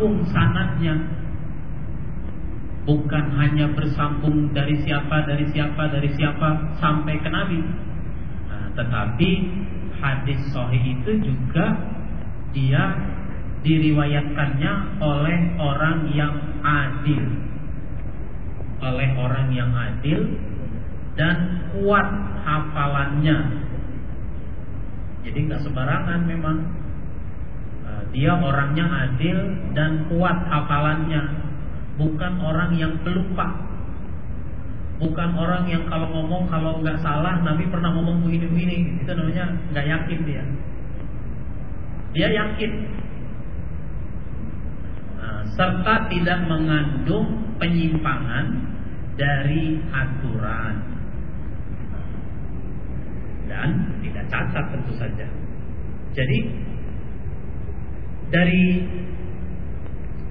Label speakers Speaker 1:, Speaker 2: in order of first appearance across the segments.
Speaker 1: bersambung sanatnya. Bukan hanya bersambung dari siapa dari siapa dari siapa sampai ke Nabi. Nah, tetapi hadis sahih itu juga dia diriwayatkannya oleh orang yang adil. Oleh orang yang adil dan kuat hafalannya. Jadi nggak sembarangan memang dia orangnya adil dan kuat hafalannya, bukan orang yang pelupa. Bukan orang yang kalau ngomong kalau nggak salah Nabi pernah ngomong begini-begini, itu namanya nggak yakin dia. Dia yakin, nah, serta tidak mengandung penyimpangan dari aturan dan tidak cacat tentu saja. Jadi dari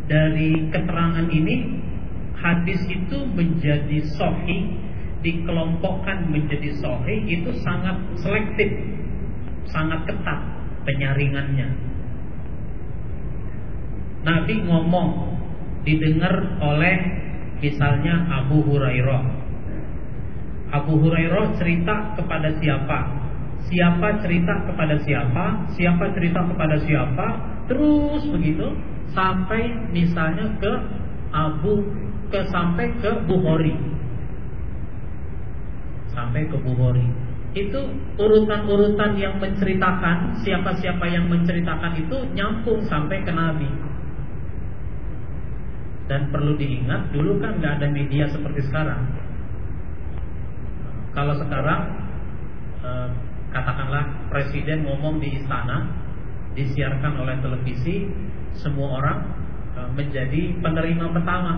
Speaker 1: dari keterangan ini hadis itu menjadi sahih dikelompokkan menjadi sahih itu sangat selektif sangat ketat penyaringannya. Nabi ngomong didengar oleh misalnya Abu Hurairah. Abu Hurairah cerita kepada siapa? Siapa cerita kepada siapa? Siapa cerita kepada siapa terus begitu sampai misalnya ke Abu ke sampai ke Bukhari. Sampai ke Bukhari. Itu urutan-urutan yang menceritakan siapa-siapa yang menceritakan itu nyambung sampai ke Nabi. Dan perlu diingat dulu kan nggak ada media seperti sekarang. Kalau sekarang eh, katakanlah presiden ngomong di istana disiarkan oleh televisi, semua orang e, menjadi penerima pertama.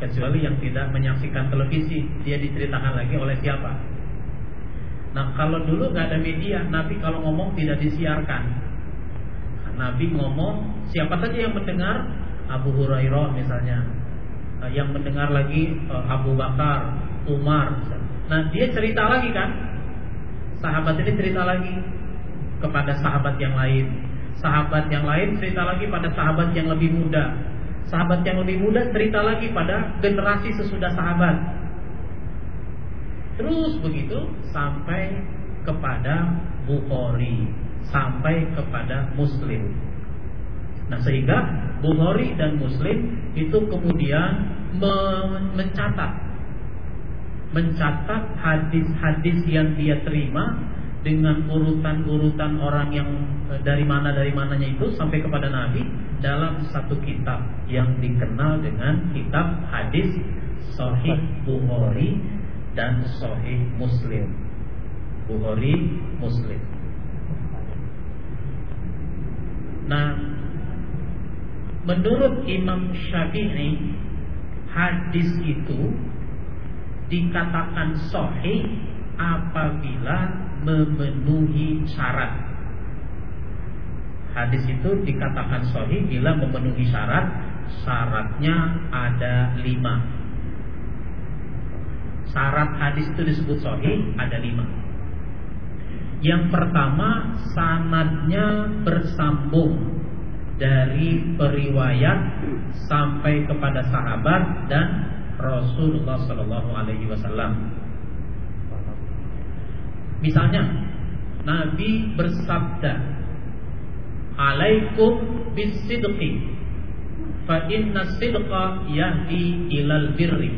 Speaker 1: Kecuali yang tidak menyaksikan televisi, dia diceritakan lagi oleh siapa? Nah kalau dulu nggak ada media, Nabi kalau ngomong tidak disiarkan. Nabi ngomong, siapa saja yang mendengar? Abu Hurairah misalnya, e, yang mendengar lagi e, Abu Bakar, Umar. Nah dia cerita lagi kan, sahabat ini cerita lagi, kepada sahabat yang lain. Sahabat yang lain cerita lagi pada sahabat yang lebih muda. Sahabat yang lebih muda cerita lagi pada generasi sesudah sahabat. Terus begitu sampai kepada Bukhari, sampai kepada Muslim. Nah sehingga Bukhari dan Muslim itu kemudian mencatat mencatat hadis-hadis yang dia terima dengan urutan-urutan orang yang eh, dari mana dari mananya itu sampai kepada Nabi dalam satu kitab yang dikenal dengan kitab hadis Sahih Bukhari dan Sahih Muslim. Bukhari Muslim. Nah, menurut Imam Syafi'i hadis itu dikatakan sahih apabila memenuhi syarat. Hadis itu dikatakan sahih bila memenuhi syarat. Syaratnya ada lima. syarat hadis itu disebut sahih ada lima. Yang pertama sanadnya bersambung dari periwayat sampai kepada sahabat dan Rasulullah Shallallahu Alaihi Wasallam. Misalnya Nabi bersabda, "Alaikum bisidqi, fa inna sidqa yahdi ilal birri."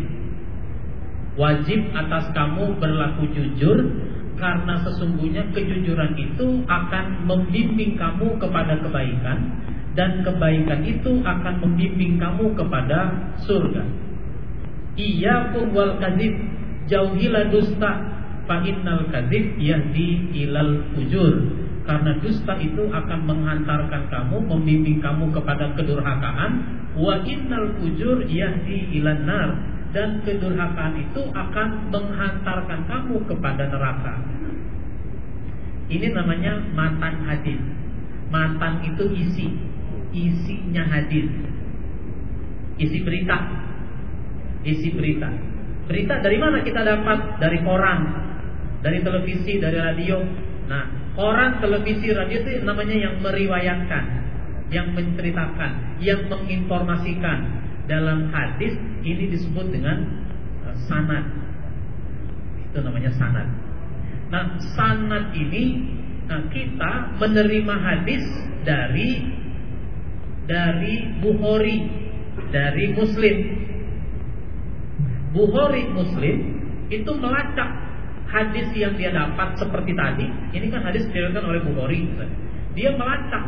Speaker 1: Wajib atas kamu berlaku jujur karena sesungguhnya kejujuran itu akan membimbing kamu kepada kebaikan dan kebaikan itu akan membimbing kamu kepada surga. Iya pun wal kadib jauhilah dusta fa innal kadib yahdi ilal fujur karena dusta itu akan menghantarkan kamu membimbing kamu kepada kedurhakaan wa innal fujur yahdi ilan nar dan kedurhakaan itu akan menghantarkan kamu kepada neraka. Ini namanya matan hadis. Matan itu isi, isinya hadis. Isi berita. Isi berita. Berita dari mana kita dapat? Dari koran, dari televisi, dari radio. Nah, koran, televisi, radio itu namanya yang meriwayatkan, yang menceritakan, yang menginformasikan dalam hadis ini disebut dengan uh, sanad. Itu namanya sanad. Nah, sanad ini nah, kita menerima hadis dari dari Bukhari, dari Muslim. Bukhari Muslim itu melacak hadis yang dia dapat seperti tadi. Ini kan hadis diriwayatkan oleh Bukhari. Dia melacak,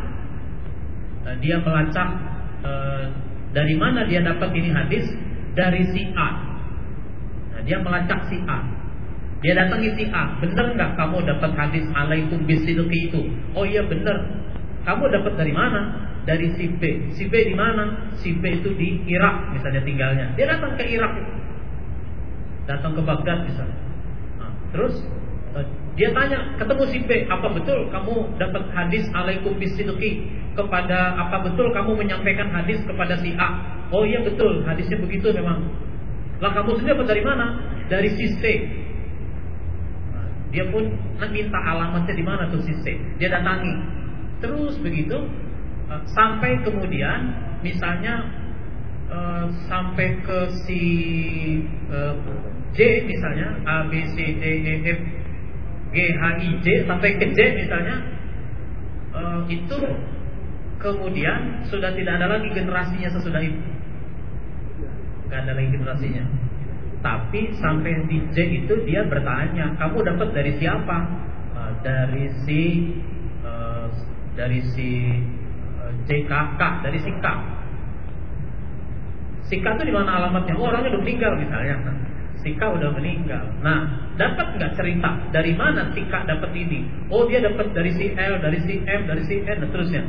Speaker 1: nah, dia melacak uh, dari mana dia dapat ini hadis? Dari si A. Nah, dia melacak si A. Dia datangi si A. Benar nggak kamu dapat hadis alaikum bisidqi itu? Oh iya benar. Kamu dapat dari mana? Dari si B. Si B di mana? Si B itu di Irak misalnya tinggalnya. Dia datang ke Irak. Datang ke Baghdad misalnya. Terus eh, dia tanya, ketemu si B, apa betul kamu dapat hadis alaikum bisidqi? kepada apa betul kamu menyampaikan hadis kepada si A? Oh iya betul, hadisnya begitu memang. Lah kamu sendiri dapat dari mana? Dari si C. Nah, dia pun minta alamatnya di mana tuh si C. Dia datangi. Terus begitu eh, sampai kemudian misalnya uh, sampai ke si J misalnya A B C D E F G H I J sampai ke J misalnya uh, itu Kemudian sudah tidak ada lagi generasinya sesudah itu. Gak ada lagi generasinya. Tapi sampai di J itu dia bertanya, kamu dapat dari siapa? Uh, dari si uh, dari si uh, JKK, dari si K. Si K itu di mana alamatnya? Oh, orangnya udah meninggal misalnya. Si K udah meninggal. Nah, dapat nggak cerita dari mana si K dapat ini? Oh, dia dapat dari si L, dari si M, dari si N, dan seterusnya.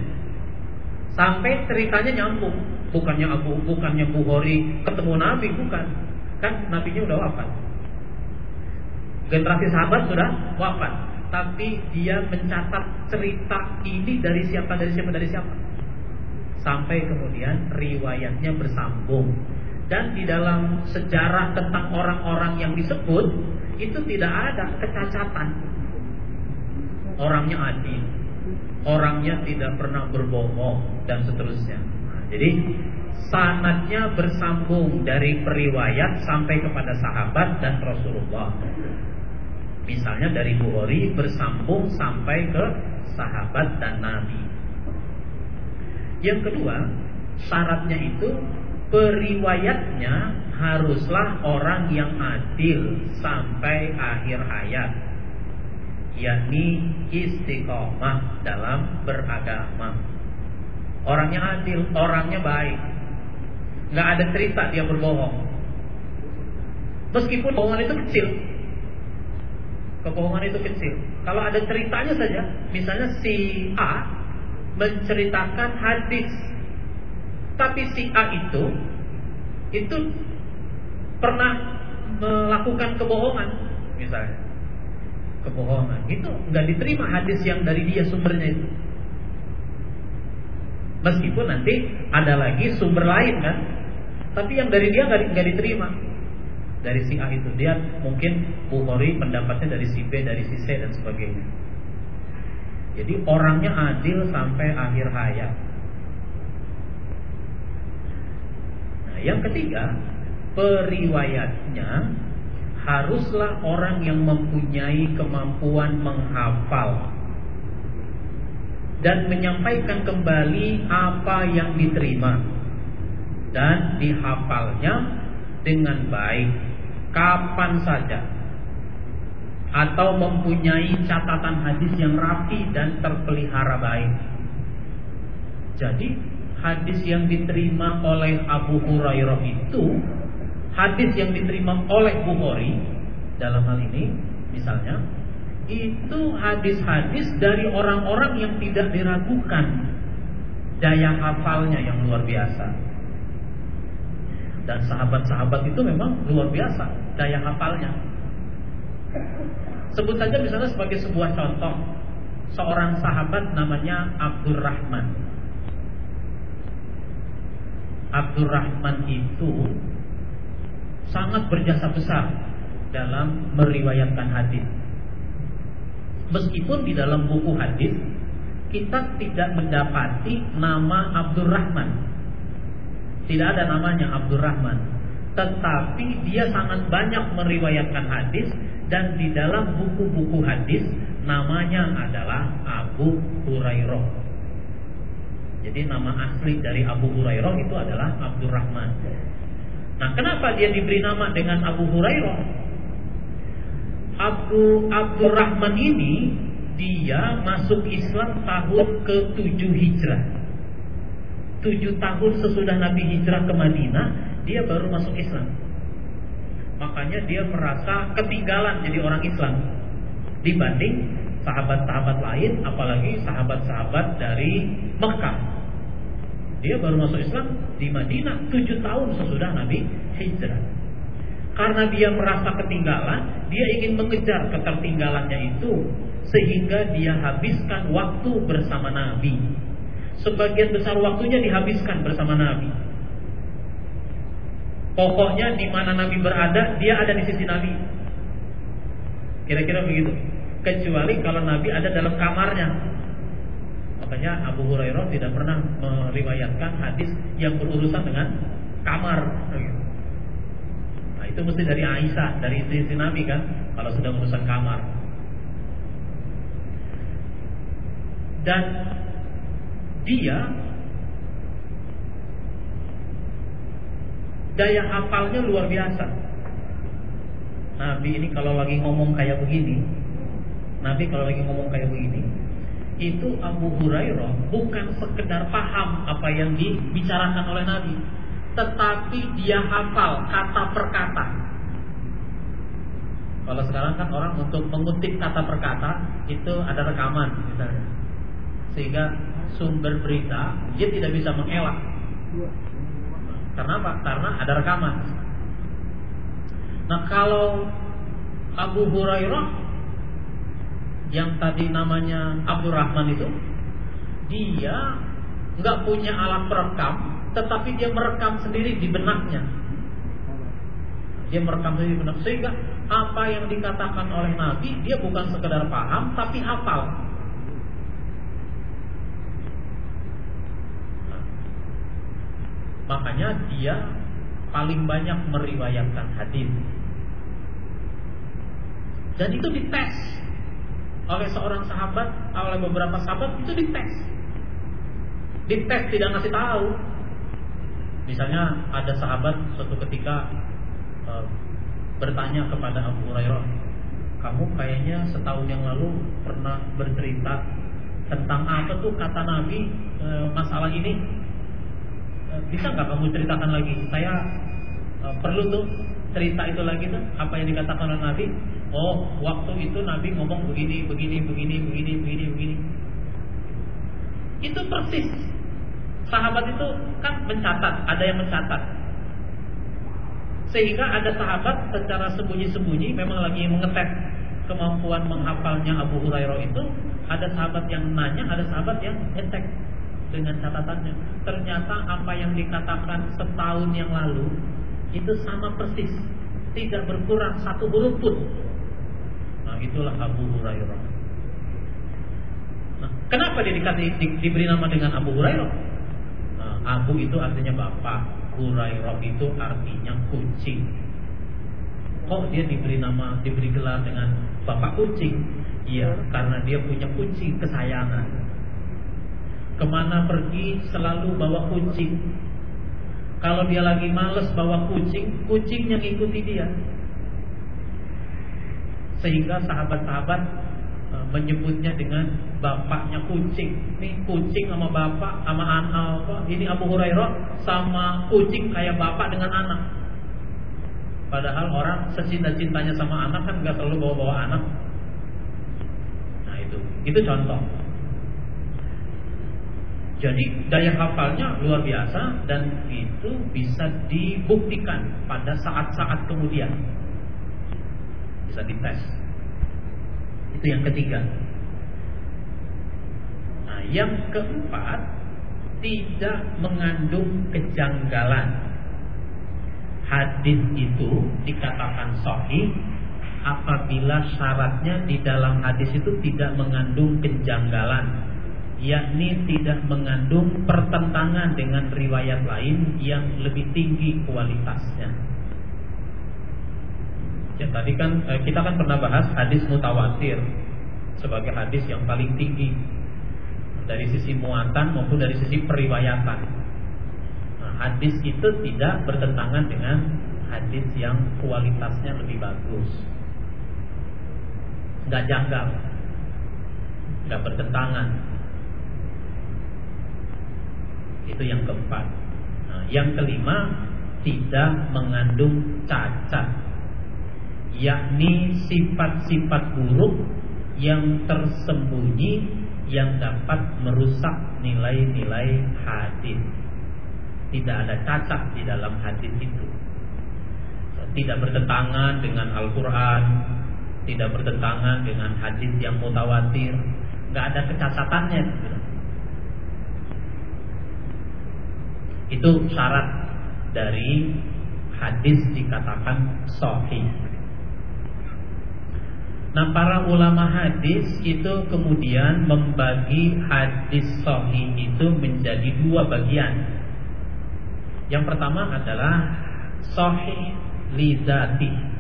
Speaker 1: Sampai ceritanya nyambung. Bukannya Abu, bukannya Bukhari ketemu Nabi, bukan. Kan nabinya udah wafat. Generasi sahabat sudah wafat. Tapi dia mencatat cerita ini dari siapa, dari siapa, dari siapa. Sampai kemudian riwayatnya bersambung. Dan di dalam sejarah tentang orang-orang yang disebut itu tidak ada kecacatan. Orangnya adil, orangnya tidak pernah berbohong dan seterusnya. Nah, jadi sanatnya bersambung dari periwayat sampai kepada sahabat dan Rasulullah. Misalnya dari Bukhari bersambung sampai ke sahabat dan Nabi. Yang kedua, syaratnya itu periwayatnya haruslah orang yang adil sampai akhir hayat yakni istiqomah dalam beragama. Orangnya adil, orangnya baik. Nggak ada cerita dia berbohong. Meskipun bohongan itu kecil. Kebohongan itu kecil. Kalau ada ceritanya saja, misalnya si A menceritakan hadis. Tapi si A itu itu pernah melakukan kebohongan misalnya kebohongan. Itu nggak diterima hadis yang dari dia sumbernya itu. Meskipun nanti ada lagi sumber lain kan, tapi yang dari dia nggak diterima. dari si A itu dia mungkin Bukhari pendapatnya dari si B dari si C dan sebagainya jadi orangnya adil sampai akhir hayat nah yang ketiga periwayatnya haruslah orang yang mempunyai kemampuan menghafal dan menyampaikan kembali apa yang diterima dan dihafalnya dengan baik kapan saja atau mempunyai catatan hadis yang rapi dan terpelihara baik. Jadi hadis yang diterima oleh Abu Hurairah itu hadis yang diterima oleh Bukhari dalam hal ini misalnya itu hadis-hadis dari orang-orang yang tidak diragukan. Daya hafalnya yang luar biasa. Dan sahabat-sahabat itu memang luar biasa daya hafalnya. Sebut saja misalnya sebagai sebuah contoh. Seorang sahabat namanya Abdurrahman Abdurrahman itu sangat berjasa besar dalam meriwayatkan hadis. Meskipun di dalam buku hadis kita tidak mendapati nama Abdurrahman. Tidak ada namanya Abdurrahman. Tetapi dia sangat banyak meriwayatkan hadis dan di dalam buku-buku hadis namanya adalah Abu Hurairah. Jadi nama asli dari Abu Hurairah itu adalah Abdurrahman. Nah, kenapa dia diberi nama dengan Abu Hurairah? Abu Abdurrahman ini dia masuk Islam tahun ke-7 Hijrah. 7 tahun sesudah Nabi hijrah ke Madinah, dia baru masuk Islam. Makanya dia merasa ketinggalan jadi orang Islam dibanding sahabat-sahabat lain, apalagi sahabat-sahabat dari Mekah. Dia baru masuk Islam di Madinah tujuh tahun sesudah Nabi hijrah. Karena dia merasa ketinggalan, dia ingin mengejar ketertinggalannya itu sehingga dia habiskan waktu bersama Nabi. Sebagian besar waktunya dihabiskan bersama Nabi. Pokoknya di mana Nabi berada, dia ada di sisi Nabi. Kira-kira begitu. Kecuali kalau Nabi ada dalam kamarnya, Makanya Abu Hurairah tidak pernah meriwayatkan hadis yang berurusan dengan kamar. Nah itu mesti dari Aisyah, dari istri Nabi kan, kalau sudah urusan kamar. Dan dia daya hafalnya luar biasa. Nabi ini kalau lagi ngomong kayak begini, Nabi kalau lagi ngomong kayak begini, itu Abu Hurairah bukan sekedar paham apa yang dibicarakan oleh Nabi, tetapi dia hafal kata per kata. Kalau sekarang kan orang untuk mengutip kata per kata itu ada rekaman misalnya. Sehingga sumber berita dia tidak bisa mengelak. Karena apa? Karena ada rekaman. Nah, kalau Abu Hurairah yang tadi namanya Abdurrahman itu dia nggak punya alat perekam tetapi dia merekam sendiri di benaknya. Dia merekam sendiri di benak. Sehingga apa yang dikatakan oleh Nabi dia bukan sekedar paham tapi hafal. Makanya dia paling banyak meriwayatkan hadis. Dan itu dites oleh seorang sahabat, oleh beberapa sahabat itu dites. Dites tidak ngasih tahu. Misalnya ada sahabat suatu ketika e, bertanya kepada Abu Hurairah, kamu kayaknya setahun yang lalu pernah bercerita tentang apa tuh kata Nabi e, masalah ini. E, bisa nggak kamu ceritakan lagi? Saya e, perlu tuh cerita itu lagi tuh apa yang dikatakan oleh Nabi Oh, waktu itu Nabi ngomong begini, begini, begini, begini, begini, begini. Itu persis. Sahabat itu kan mencatat, ada yang mencatat. Sehingga ada sahabat secara sembunyi-sembunyi memang lagi mengetes kemampuan menghafalnya Abu Hurairah itu. Ada sahabat yang nanya, ada sahabat yang ngecek dengan catatannya. Ternyata apa yang dikatakan setahun yang lalu itu sama persis tidak berkurang satu huruf pun. Itulah Abu Hurairah. Nah, kenapa dia dikasih di, diberi nama dengan Abu Hurairah? Nah, Abu itu artinya bapak, Hurairah itu artinya kucing. Kok dia diberi nama, diberi gelar dengan bapak kucing? Iya, karena dia punya kucing kesayangan. Ke mana pergi selalu bawa kucing. Kalau dia lagi males bawa kucing, kucing yang ikuti dia. Sehingga sahabat-sahabat e, menyebutnya dengan bapaknya kucing. Ini kucing sama bapak sama anak apa? Ini Abu Hurairah sama kucing kayak bapak dengan anak. Padahal orang secinta-cintanya sama anak kan nggak selalu bawa-bawa anak. Nah itu, itu contoh. Jadi daya hafalnya luar biasa dan itu bisa dibuktikan pada saat-saat kemudian. Bisa dites. Itu yang ketiga. Nah, yang keempat tidak mengandung kejanggalan. Hadis itu dikatakan sahih apabila syaratnya di dalam hadis itu tidak mengandung kejanggalan yakni tidak mengandung pertentangan dengan riwayat lain yang lebih tinggi kualitasnya. Ya, tadi kan eh, kita kan pernah bahas hadis mutawatir sebagai hadis yang paling tinggi dari sisi muatan maupun dari sisi periwayatan. Nah, hadis itu tidak bertentangan dengan hadis yang kualitasnya lebih bagus. Nggak janggal, nggak bertentangan Itu yang keempat. Nah, yang kelima tidak mengandung cacat, yakni sifat-sifat buruk yang tersembunyi yang dapat merusak nilai-nilai hadis. Tidak ada cacat di dalam hadis itu. Tidak bertentangan dengan Al-Quran, tidak bertentangan dengan hadis yang mutawatir, nggak ada kecacatannya. Itu syarat dari hadis dikatakan sahih. Nah para ulama hadis itu kemudian membagi hadis sahih itu menjadi dua bagian. Yang pertama adalah sahih lidati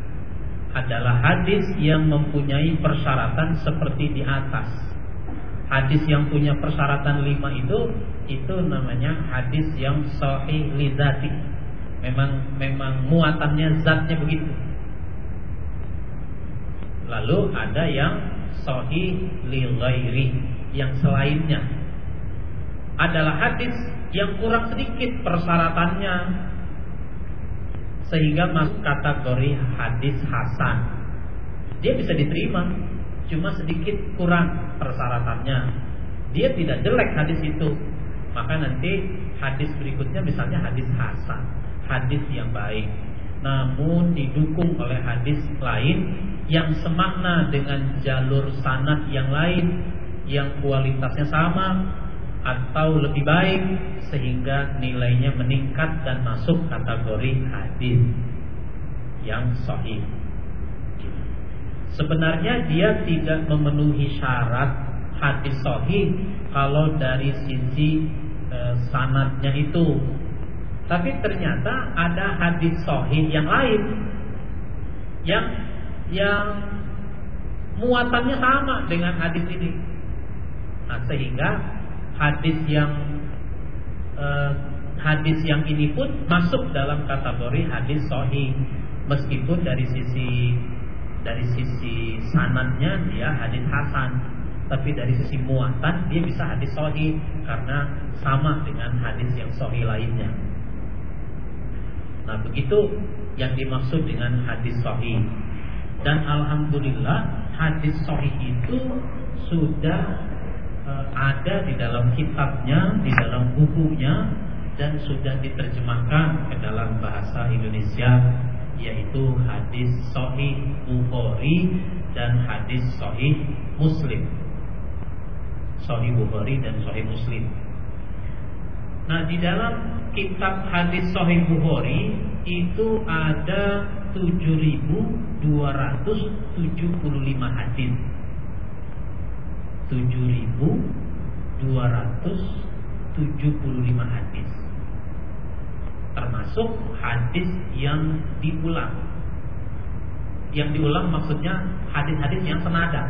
Speaker 1: adalah hadis yang mempunyai persyaratan seperti di atas. Hadis yang punya persyaratan lima itu itu namanya hadis yang sahih lidati. Memang memang muatannya zatnya begitu. Lalu ada yang sahih li ghairi, yang selainnya. Adalah hadis yang kurang sedikit persyaratannya sehingga masuk kategori hadis hasan. Dia bisa diterima, cuma sedikit kurang persyaratannya. Dia tidak jelek hadis itu, maka nanti hadis berikutnya misalnya hadis hasan, hadis yang baik. Namun didukung oleh hadis lain yang semakna dengan jalur sanad yang lain yang kualitasnya sama atau lebih baik sehingga nilainya meningkat dan masuk kategori hadis yang sahih. Sebenarnya dia tidak memenuhi syarat hadis sahih kalau dari sisi e, sanatnya itu. Tapi ternyata ada hadis sahih yang lain yang yang muatannya sama dengan hadis ini. Nah, sehingga hadis yang e, hadis yang ini pun masuk dalam kategori hadis sahih meskipun dari sisi dari sisi sanatnya dia hadis hasan tapi dari sisi muatan dia bisa hadis sahih karena sama dengan hadis yang sahih lainnya. Nah, begitu yang dimaksud dengan hadis sahih. Dan alhamdulillah hadis sahih itu sudah uh, ada di dalam kitabnya, di dalam bukunya dan sudah diterjemahkan ke dalam bahasa Indonesia yaitu hadis sahih Bukhari dan hadis sahih Muslim. Sahih Bukhari dan Sahih Muslim. Nah, di dalam kitab hadis Sahih Bukhari itu ada 7275 hadis. 7275 hadis. Termasuk hadis yang diulang. Yang diulang maksudnya hadis-hadis yang senada,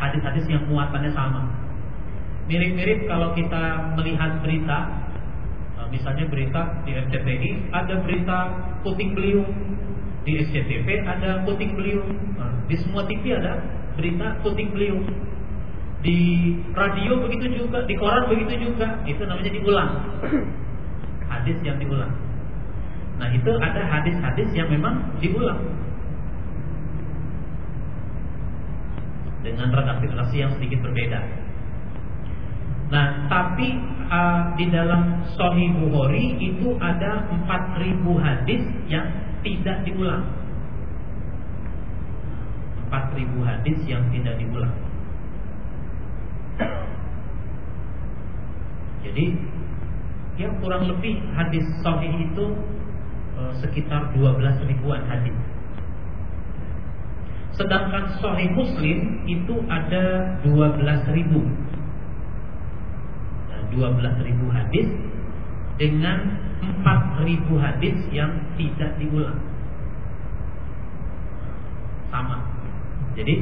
Speaker 1: hadis-hadis yang muatannya sama. Mirip-mirip kalau kita melihat berita misalnya berita di RCTI ada berita puting beliung di SCTV ada puting beliung. Nah, di semua TV ada berita puting beliung. Di radio begitu juga di koran begitu juga. Itu namanya diulang. Hadis yang diulang. Nah itu ada hadis-hadis yang memang diulang. Dengan redaksi-redaksi yang sedikit berbeda. Nah tapi uh, di dalam Sahih Bukhari itu ada 4000 hadis yang tidak diulang. 4000 hadis yang tidak diulang. Jadi ya kurang lebih hadis sahih itu uh, sekitar 12 ribuan hadis. Sedangkan sahih Muslim itu ada 12 ribu 12.000 hadis dengan 4.000 hadis yang tidak diulang. Sama. Jadi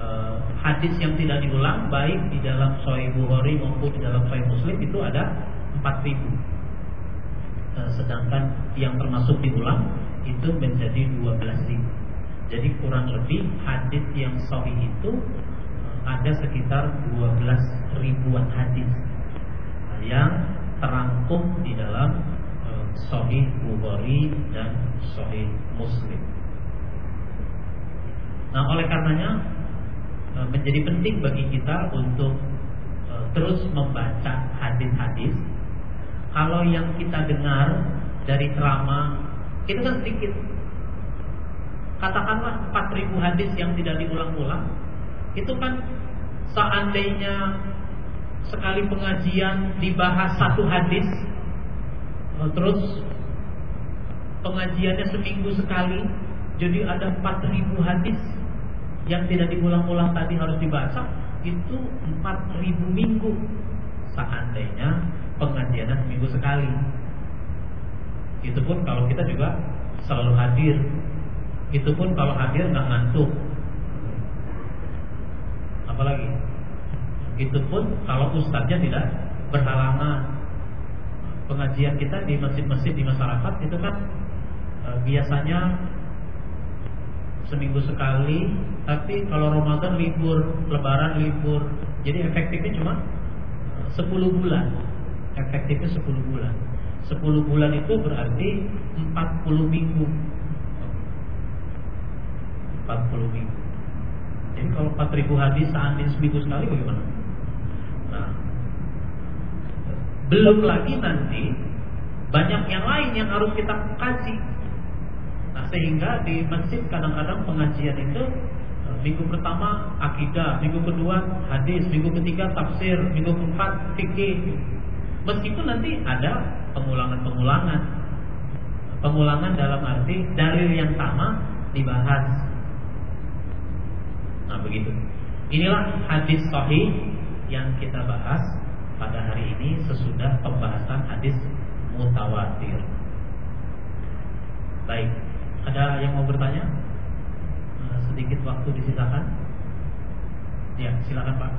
Speaker 1: eh, hadis yang tidak diulang baik di dalam Sahih Bukhari maupun di dalam Sahih Muslim itu ada 4.000. Eh, sedangkan yang termasuk diulang itu menjadi 12.000. Jadi kurang lebih hadis yang sahih itu eh, ada sekitar 12 ribuan hadis yang terangkum di dalam Sahih Bukhari dan Sahih Muslim. Nah, oleh karenanya uh, menjadi penting bagi kita untuk uh, terus membaca hadis-hadis. Kalau yang kita dengar dari ceramah itu kan sedikit. Katakanlah 4000 hadis yang tidak diulang-ulang. Itu kan seandainya sekali pengajian dibahas satu hadis terus pengajiannya seminggu sekali jadi ada 4000 hadis yang tidak diulang-ulang tadi harus dibaca itu 4000 minggu. Seandainya pengajiannya seminggu sekali. Itu pun kalau kita juga selalu hadir. Itu pun kalau hadir nggak ngantuk. Apalagi? Itu pun kalau ustaznya tidak berhalangan. Pengajian kita di masjid-masjid di masyarakat itu kan e, biasanya seminggu sekali, tapi kalau Ramadan libur, Lebaran libur, jadi efektifnya cuma 10 bulan. Efektifnya 10 bulan. 10 bulan itu berarti 40 minggu. 40 minggu. Jadi kalau 4000 hadis seandainya seminggu sekali bagaimana? Nah, belum lagi nanti banyak yang lain yang harus kita kaji. Nah, sehingga di masjid kadang-kadang pengajian itu e, minggu pertama akidah, minggu kedua hadis, minggu ketiga tafsir, minggu keempat fikih. Meskipun nanti ada pengulangan-pengulangan. Pengulangan dalam arti dalil yang sama dibahas. Nah, begitu. Inilah hadis sahih yang kita bahas pada hari ini sesudah pembahasan hadis mutawatir. Baik, ada yang mau bertanya? Eh, sedikit waktu disisakan. Ya, silakan Pak.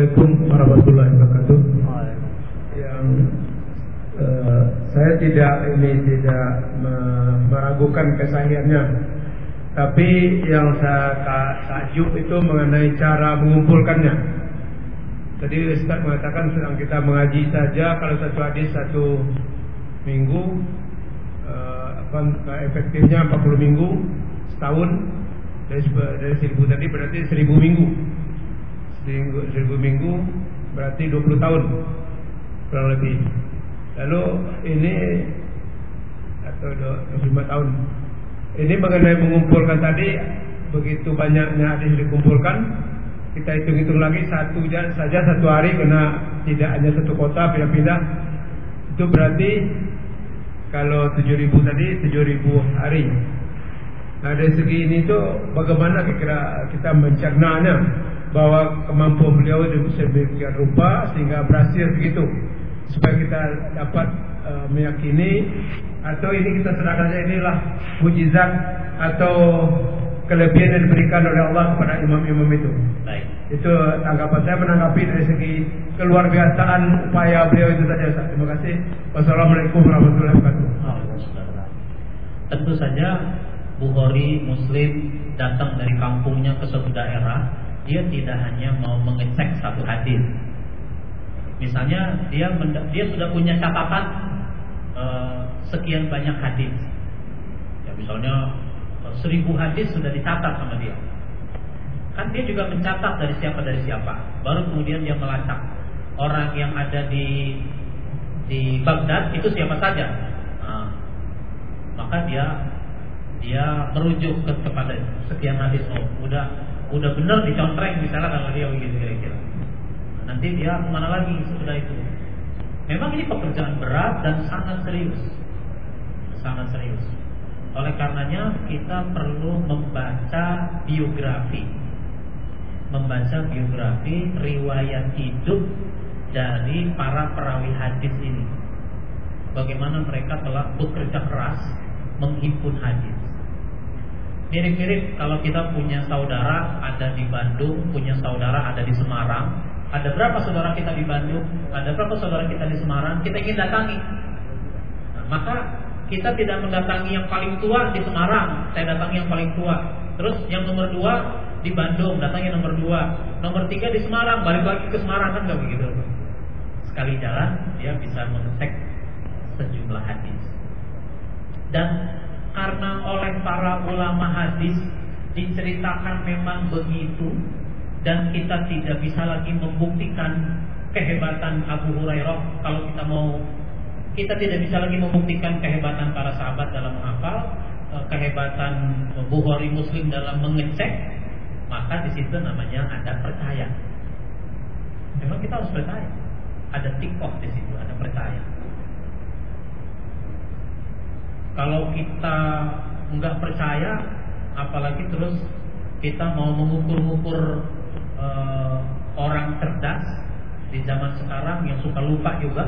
Speaker 2: Assalamualaikum warahmatullahi wabarakatuh. Yang uh, saya tidak ini tidak meragukan kesahihannya, tapi yang saya takjub itu mengenai cara mengumpulkannya. Tadi Ustaz mengatakan sedang kita mengaji saja kalau satu hadis satu minggu uh, apa efektifnya 40 minggu setahun dari dari seribu tadi berarti seribu minggu seribu, seribu minggu berarti 20 tahun kurang lebih. Lalu ini atau 25 tahun. Ini mengenai mengumpulkan tadi begitu banyaknya hadis dikumpulkan kita hitung-hitung lagi satu saja satu hari karena tidak hanya satu kota pindah-pindah itu berarti kalau 7000 tadi 7000 hari nah dari segi ini tuh bagaimana kira kita mencernanya bahwa kemampuan beliau bisa sedemikian rupa sehingga berhasil begitu supaya kita dapat uh, meyakini atau ini kita serahkan saja inilah mujizat atau kelebihan yang diberikan oleh Allah kepada imam-imam itu. Baik. Itu tanggapan saya menanggapi dari segi keluar biasaan upaya beliau itu saja. Terima kasih. Wassalamualaikum warahmatullahi wabarakatuh.
Speaker 1: Tentu saja Bukhari Muslim datang dari kampungnya ke suatu daerah, dia tidak hanya mau mengecek satu hadis. Misalnya dia dia sudah punya catatan uh, sekian banyak hadis. Ya misalnya seribu hadis sudah dicatat sama dia. Kan dia juga mencatat dari siapa dari siapa. Baru kemudian dia melacak orang yang ada di di Baghdad itu siapa saja. Nah, maka dia dia merujuk ke, kepada sekian hadis. Oh, udah udah benar dicontreng misalnya kalau dia begitu kira-kira. Nanti dia ke mana lagi sesudah itu? Memang ini pekerjaan berat dan sangat serius, sangat serius. Oleh karenanya kita perlu membaca biografi. Membaca biografi riwayat hidup dari para perawi hadis ini. Bagaimana mereka telah bekerja keras menghimpun hadis. Mirip-mirip kalau kita punya saudara ada di Bandung Punya saudara ada di Semarang Ada berapa saudara kita di Bandung Ada berapa saudara kita di Semarang Kita ingin datangi nah, Maka kita tidak mendatangi yang paling tua di Semarang, saya datangi yang paling tua. Terus yang nomor dua di Bandung, datangi nomor dua. Nomor tiga di Semarang, balik lagi ke Semarang kan nggak begitu. Sekali jalan dia bisa mengecek sejumlah hadis. Dan karena oleh para ulama hadis diceritakan memang begitu dan kita tidak bisa lagi membuktikan kehebatan Abu Hurairah kalau kita mau kita tidak bisa lagi membuktikan kehebatan para sahabat dalam menghafal, eh, kehebatan Bukhari Muslim dalam mengecek, maka di situ namanya ada percaya. Memang kita harus percaya. Ada tikoh di situ, ada percaya. Kalau kita nggak percaya, apalagi terus kita mau mengukur-ukur uh, orang cerdas di zaman sekarang yang suka lupa juga,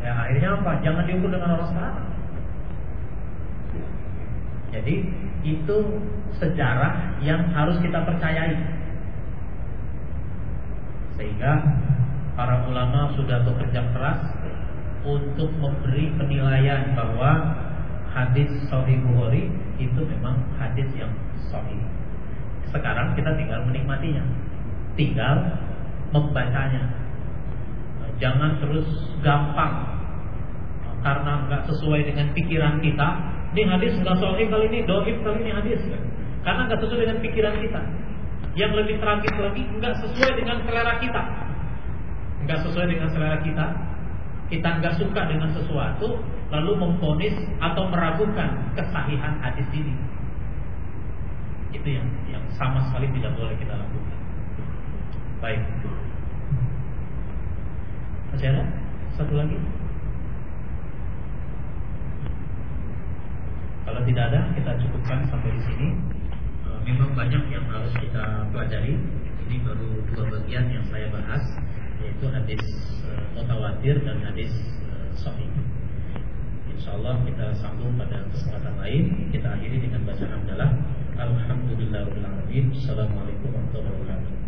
Speaker 1: Ya akhirnya apa? Jangan diukur dengan orang sekarang. Jadi itu sejarah yang harus kita percayai. Sehingga para ulama sudah bekerja keras untuk memberi penilaian bahwa hadis Sahih Bukhari itu memang hadis yang sahih. Sekarang kita tinggal menikmatinya, tinggal membacanya. Jangan terus gampang karena nggak sesuai dengan pikiran kita. Ini hadis nggak sahih kali ini, dohib kali ini hadis. Karena nggak sesuai dengan pikiran kita. Yang lebih tragis lagi nggak sesuai dengan selera kita. Nggak sesuai dengan selera kita. Kita nggak suka dengan sesuatu, lalu memfonis atau meragukan kesahihan hadis ini. Itu yang yang sama sekali tidak boleh kita lakukan. Baik. Masih ada? Satu lagi? Kalau tidak ada, kita cukupkan sampai di sini. Eh, memang banyak yang harus kita pelajari. Ini baru dua bagian yang saya bahas, yaitu hadis uh, mutawatir dan hadis uh, sahih. Insya Allah kita sambung pada kesempatan lain. Kita akhiri dengan bacaan hamdalah. Alhamdulillahirobbilalamin. Assalamualaikum warahmatullahi wabarakatuh.